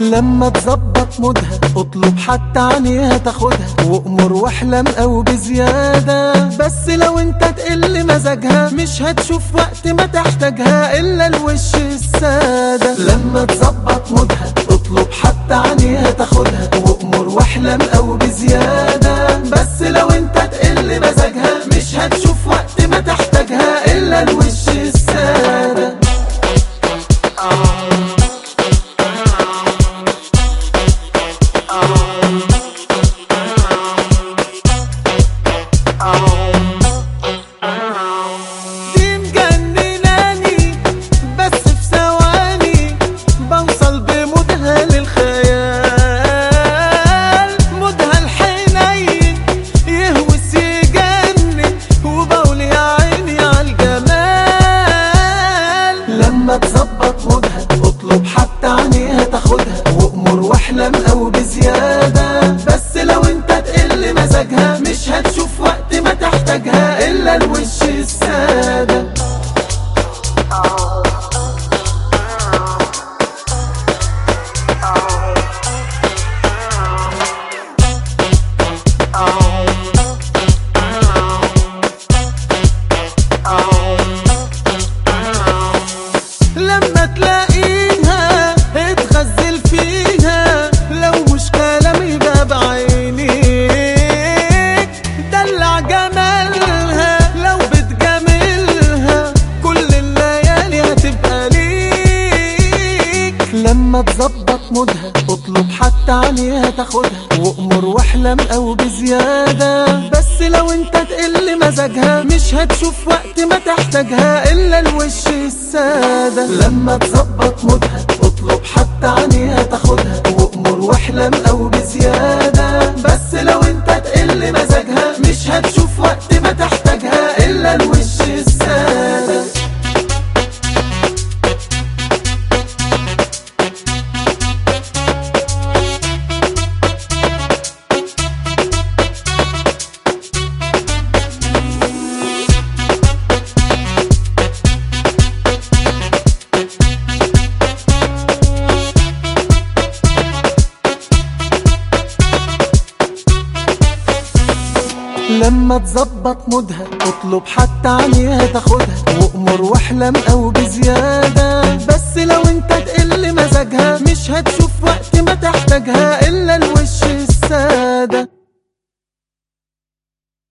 لما تظبط مودها اطلب حتى عينيها تاخدها وامر واحلم أو بزيادة. بس لو انت تقل مزاجها مش هتشوف وقت ما تحتاجها إلا الوش. واحلم أو بزيادة بس لو انت تقل مزاجها مش هتشوف وقت مش هتشوف وقت ما تحتاجها إلا الوش. مودها اطلب حتى عينيها تاخدها وأمر وأحلم أو بزيادة. بس لو أنت تقل مزاجها مش هتشوف وقت ما تحتاجها إلا الوش السادة. لما تظبط مودها اطلب حتى عينيها تاخدها وأمر وأحلم أو لما تظبط مودها اطلب حتى عينيها تاخدها وامر واحلم أو بزيادة. بس لو انت تقل مزاجها مش هتشوف وقت ما تحتاجها.